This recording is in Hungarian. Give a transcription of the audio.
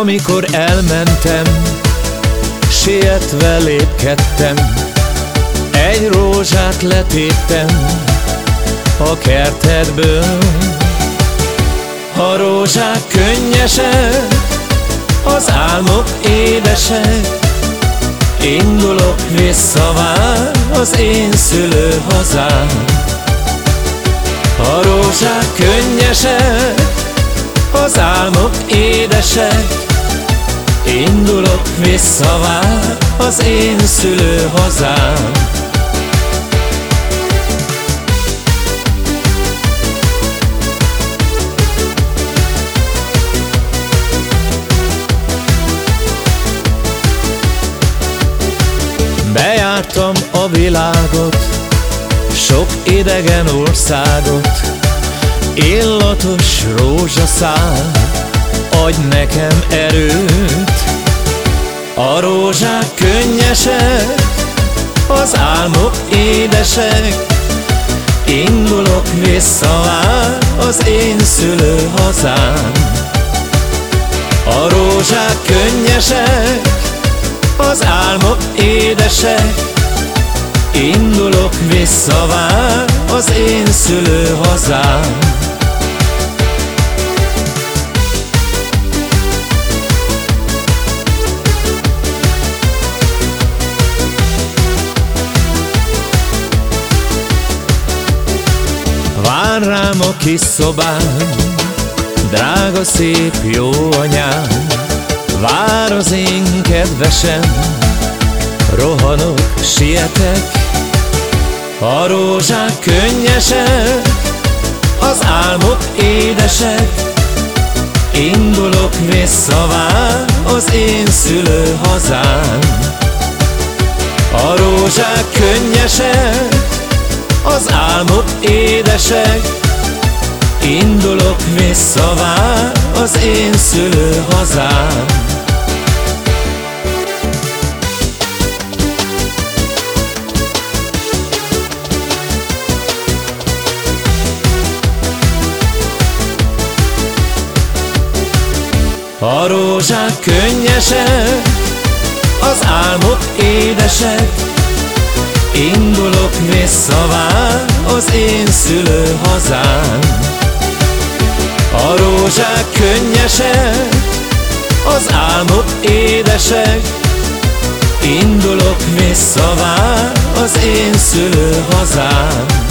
Amikor elmentem, sietve lépkedtem, egy rózsát letéptem a kertedből. A rózsák könnyesek, az álmok édesek, Indulok vissza vár az én szülő hazám A rózsák könnyesek, az álmok édesek Indulok vissza vár az én szülő hazám Bejártam a világot, sok idegen országot, Illatos rózsaszál, adj nekem erőt. A rózsák könnyesek, az álmok édesek, Indulok vissza vár az én szülő hazám. A rózsák könnyesek, az álmok édesek. Indulok vissza vár az én szülő hazám Vár rám a kis szobám, drága szép jó anyám. Vár az én kedvesem, rohanok, sietek A rózsák könnyesek, az álmok édesek. Indulok vissza vár az én szülő hazám A rózsák könnyesek, édesek Indulok vissza vár az én szülő hazám A rózsák könnyesek, az álmok édesek, Indulok vissza vár az én szülő hazám. A rózsák könnyesek, az álmok édesek, Indulok vissza vár az én szülő hazám.